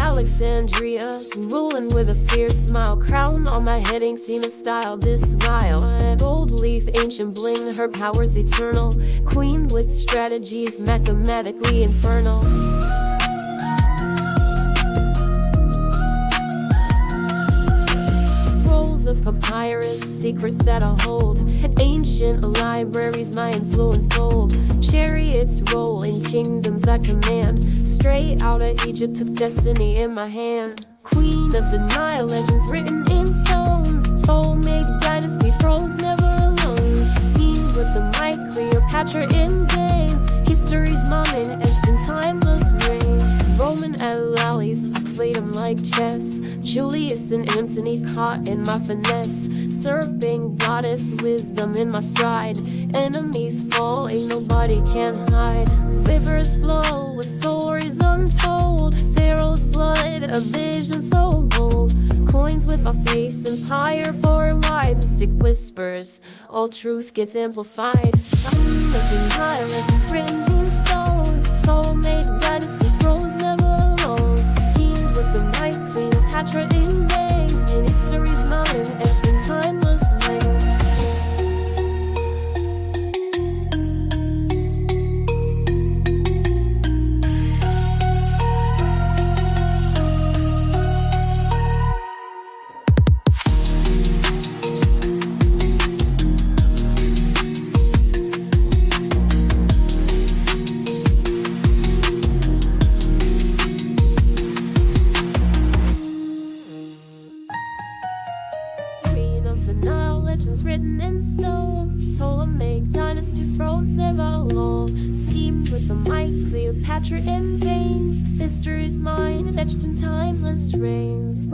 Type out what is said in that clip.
Alexandria, ruling with a fierce smile. Crown on my head ain't seen a style this vile. Gold leaf, ancient bling, her powers eternal. Queen with strategies mathematically infernal. Rolls of papyrus, secrets that I hold. Ancient libraries, my influence told. Chariots roll in kingdoms I command. Out of Egypt, took destiny in my hand. Queen of the Nile, legends written in stone. Ptolemaic dynasty, thrones never alone. Queen with the mic, Cleopatra in games. History's moment, etched in timeless rain. Roman allies played them like chess. Julius and Antony caught in my finesse. Serving goddess wisdom in my stride. Enemies fall, ain't nobody can hide. Rivers flow with blood, a vision so bold. Coins with my face, empire for life. Mystic whispers, all truth gets amplified. I'm looking high, legends written in stone. Ptolemaic dynasty thrones never alone. King with the mic, Cleopatra in legends written in stone. Ptolemaic dynasty thrones never long. Schemed with the might, Cleopatra in veins. History's mine, etched in timeless reigns.